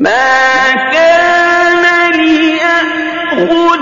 ما كان ليأخذ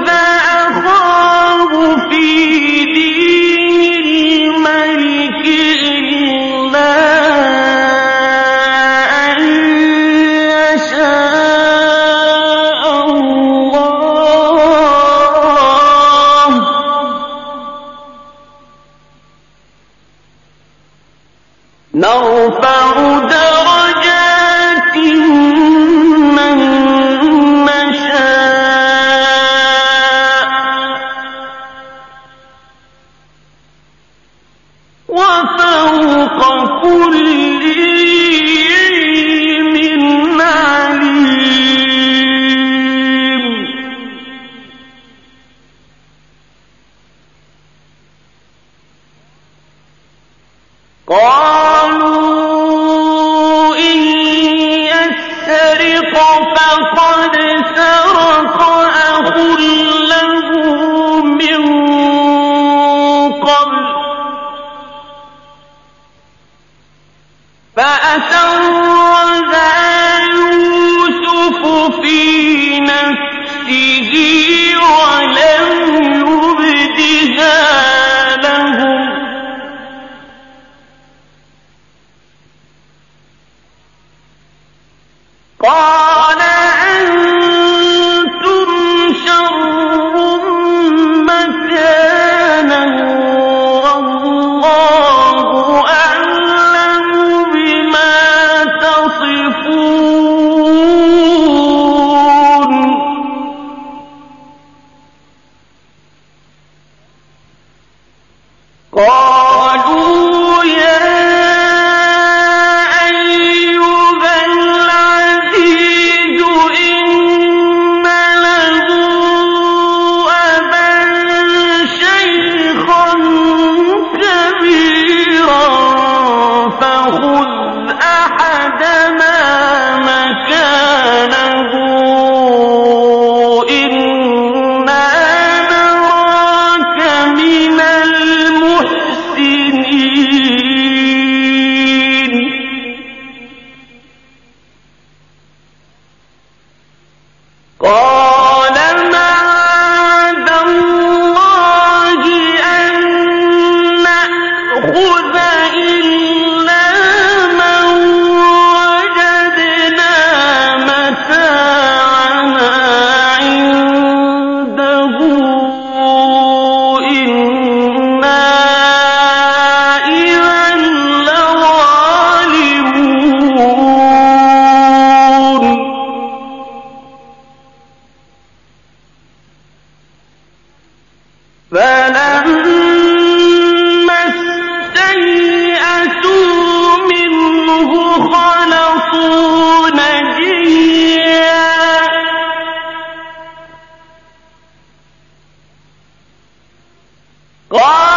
قال فلما استيئسوا منه خلصوا نجيا قال